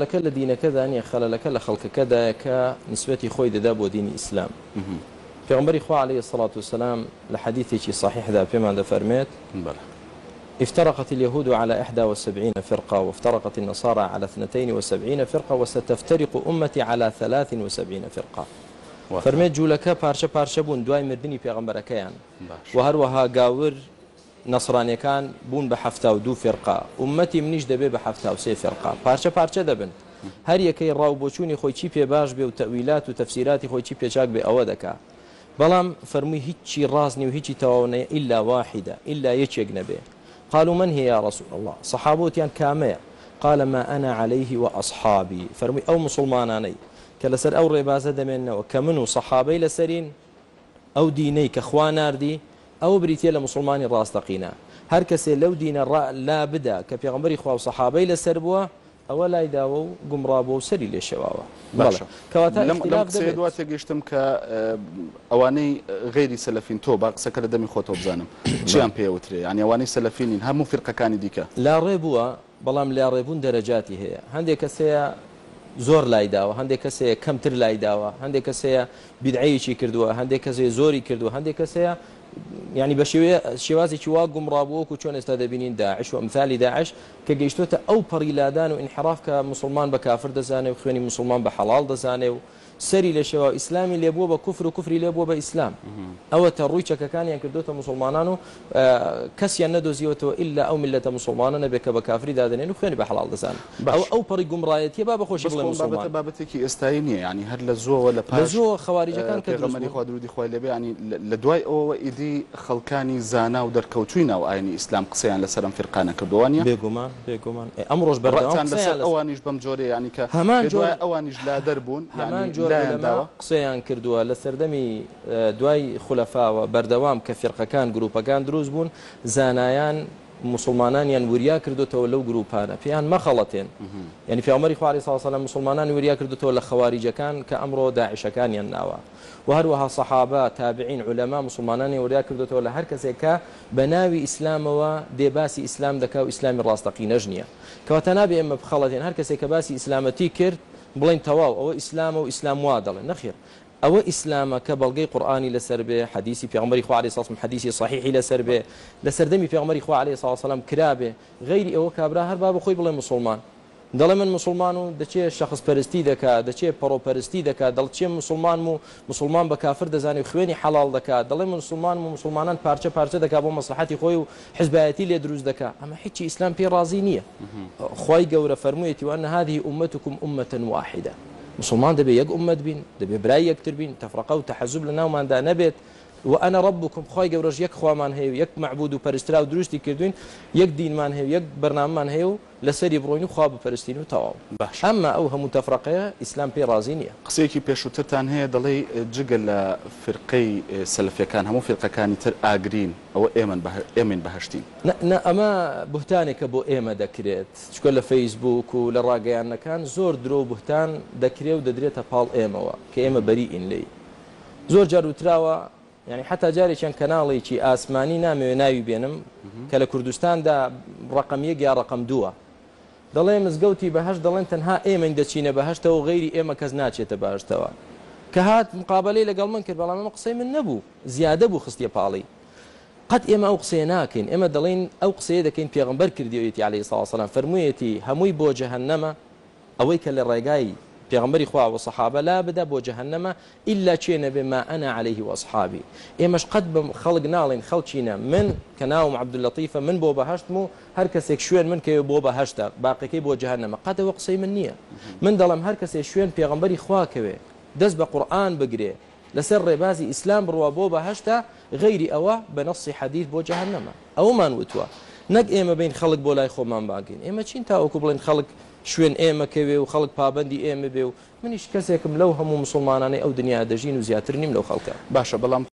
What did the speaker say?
لەکە لە دینەکەدا نیە خەلەلەکە لە خەڵکەکەدایە کە نسبەتی خۆی دەدا بۆ دینی ئیسلام پێغمبەری خوا عليه الصلاة والسلام لە حديثێکی صحیحدا پێمان دەفەرمێت افترقت اليهود على 71 فرقة وافترقت النصارى على 72 فرقة وستفترق أمتي على 73 فرقة فەرمێت جوولەکە پارچە پارچە بوون دوای مردنی پێغمبەرەکەیان و هەروەها گاور نەسرانیەکان بوون بە هەفتا و دوو فێرقا ومەتی منیش دەبێت بە هەفتا و سێ فێرقا پارچە پارچە دەبن هەر یەکەی ڕاو بۆچوونی خۆی چی پێ باش بێ و تەویلات و تەفسیراتی خۆی چی پێچاک بێ ئەوە دکا بەڵام فەرمووی هیچی ڕازنی و هیچی تەواونەیە ئللا واحدە ئللا یەکێک نەبێ قالوا من هي يا رسول الله صحابوتيان كامية قال ما أنا عليه وأصحابي فرمي أو مسلماناني كلسر أو ربازة دمنا وكمنو صحابي لسرين ئەو دینەی کە خوا نردی ئەو بریتە لە مسلمانی ڕاستەقینە هەر کەسێ لەو دینە لا بدا کە پێغمبەری خوا و سەحابەی لەسەر بووە ئەوە لای داوە و گومڕابوو و سەری لێشەواوە دوات گەشتم کە ئەوانەی غێری سەلفین تۆ با قسەکە لە دەمی خۆتۆ بزانم چیان پێوترێ ینی ئەوانەی سەلفینین هەموو فرقەکانی دیکە لا ڕێ بووە بەڵام لا ڕێبوون دەرەجاتی هەیە هەندێک کەسەیە زۆر لای داوە هەندێک کەسەیە کەمتر لای داوە هەندێک کەسەیە بیدعەیەکی کردووە هەندێک کەسێ زۆری کردو هەندێک کەسەیە ینی بە شێوازێکی وا گومڕابووەکو چۆن ئێستا دەبینین داعش و ئەمثالی داعش کە گەیشتوتە ئەو پەڕیلادان و انحراف کە مسلمان بە کافر دەزانێ و خوێنی مسلمان بە حەڵال دەزانێ و سەری لە شێوا ئیسلامی لێبووە بە کوفر و کوفری لێبووە بە ئیسلام ئەوە تە ڕووی چەکەکانیان کردوتە مسلمانان و کەسیان نەدۆزیەوەەوە ئللا ئەو ملەتە مسلمانە نەبێت کە بە کافری دادنێن و خوێن بە حڵال دەزان ئەو ئەو پەڕی گومڕایەتی با بەخۆش بڵێ بابەتێکی ئێستایی نییە ینی هەر لە زۆوە لە پژۆ خەواریجەکان کەمەنی خوا درودی خۆی لەبێ ینی لە دوای ئەوەوە ئیدی خەڵکانی زانا و دەرکەوتوی ناو ئاینی ئیسلام قسەیان لەسەرم فرقانە کردوانە بێگومان بێگومان ئەم ڕۆژ بەڕان لەسەر ئەوانیش بەم جۆرە ینی کە هەمان جۆ ئەوانیش لا دەربوون هەمان جۆ لەلایەنداوە قسەیان کردووە لە سەردەمی دوای خولەفاوە بەردەوام کە فێرقەکان گروپەکان دروست بوون زانایان مسلمانانیان وریا کردوتەوە لەو گروپانە پێیان مەخەڵەتێن یعنی پیامەری خواری ساسەە مسلمانان وریا کردوتەوە لە خەواریجەکان کە ئەمڕۆ داعشەکانیان ناوە و هەروەها سەحابە تابعین علەما مسلمانانی وریا کردوتەوە لە هەر کەسێکە بە ناوی ئیسلامەوە دێباسی ئیسلام دەکا و ئیسلامی ڕاستەقی نەژنیە کەواتە نابێ ئێمە بخەڵەتێن هەر کەسێک کە باسی ئیسلامەتی کرد بڵین تەواو ئەوە ئیسلامە و ئیسلام وا دەڵێ نەخیر ئەوە ئیسلامە کە بەڵگەی قورآانی لەسەر بێ حدیسی پێغمەری خوارێ ساسم حدیسی صحیحی لەسەر بێ لە سەردەمی پێغمەری خو عليه ساسەلام کرابێ غیری ئەوە کابرا هەر با بخۆی بڵێ مسلمان دەڵێ من مسلمان و دەچێ شخص پەرستی دەکات دەچێ پەڕۆپەرستی دەکات دەڵچێ مسلمان و مسلمان بە کافر دەزانانی خوێنی حەڵال دەکات دەڵێ مسلمان و مسلمانان پارچە پارچە دەکات بۆ مەسلحتی خۆی و حزبایەتی لێ دروست دەکات ئەمە هیچی ئیسلام پێ ڕازی نییە خی گەورە فەرموویەتی وان هادی عومەتکم عومەتەن واحدە مسلمان دەبێ یەک عومەت بین دەبێ برای یەکتر بین تەفرقە و تەحەزوب لە ناوماندا نەبێت و ئەنا ڕبکم خی گەورەژ یەک خوامان هەیە یەک معبود و پەرسترا و دروستی کردوین یەک دینمان هەیە یەک بەرناممان هەیە و لەسەری بڕۆین و خوا بپەرستین و تەواو باش ئەمما ئەو هەموو تەفرەقەیە ئیسلام پێ ڕازی نییە قسێکی پێشووتتان هەیە دەڵێ جگە لە فرقەی سەلفەکان هەموو فرقەکانی تر ئاگرین ئەوە ئێمە ئێمن بەهشتین ئەمە بوتانێکە بۆ ئێمە دەکرێت چکە لە فەیسبوک و لە ڕاگەیانەکان زۆر درۆ بوتان دەکرێ و دەدرێتە پاڵ ئێمەوە کە ئێمە بەری ئین لی زۆر جاروتراوە یعنی حتا جارێکیان کەناڵێکی ئاسمانی نامەوێ ناوی بێنم کە لە کوردستاندا ڕقم یەک یا ڕقم دووە دەڵێ مزگەوتی بەهش دەڵێن تەنها ئێمەین دەچینە بەهشتەوە غیری ئێمە کەس ناچێتە باشتەوە کە هات مقابلەی لەگەڵ من کرد بەڵام ئەمە قسەی من نەبوو زیادە بوو خستیە پاڵی قەت ئێمە ئەو قسەیە ناکەین ئێمە دەڵین ئەو قسەیە دەکەین پێغمبەر کردیەتی عليه ساڵسەلام فەرموویەتی هەمووی بۆ جەهەنەمە ئەوەی کە لە ڕێگای پێغمبەری خوا و سەحابە لا بدا بۆ جەهنەمە ئللا چێنە بێ ما ئەنا عليهەیهی وەصحابی ئێمەش قەت بم خەڵک ناڵین خەڵچینە من کە ناوم عبدلەتیفە من بۆ بەهشتم و هەر کەسێک شوێن من کەوێ بۆ بەهشتا باقیەکەی بۆ جەهنەمە قەتەوە قسەی من نییە من دەڵم هەر کەسێک شوێن پێغمبەری خواکەوێ دەست بە قورآان بگرێ لەسەر ڕێبازی ئیسلام بڕوە بۆ بەهشتا غەیری ئەوە بە نەسی حەدید بۆ جەهنەمە ئەومان وتوە نەک ئێمە بین خەڵک بۆ لای خۆمان باگەین ئێمە چین تاوەکو بڵێن خەڵک شوێن ئێمەکەوێ و خەڵک پابندی ئێمە بێ و منیش کەسێکم لەو هەموو مسلمانانەی ئەو دنیا دەژین و زیاتر نیم لەو خەڵکە باشە بەڵام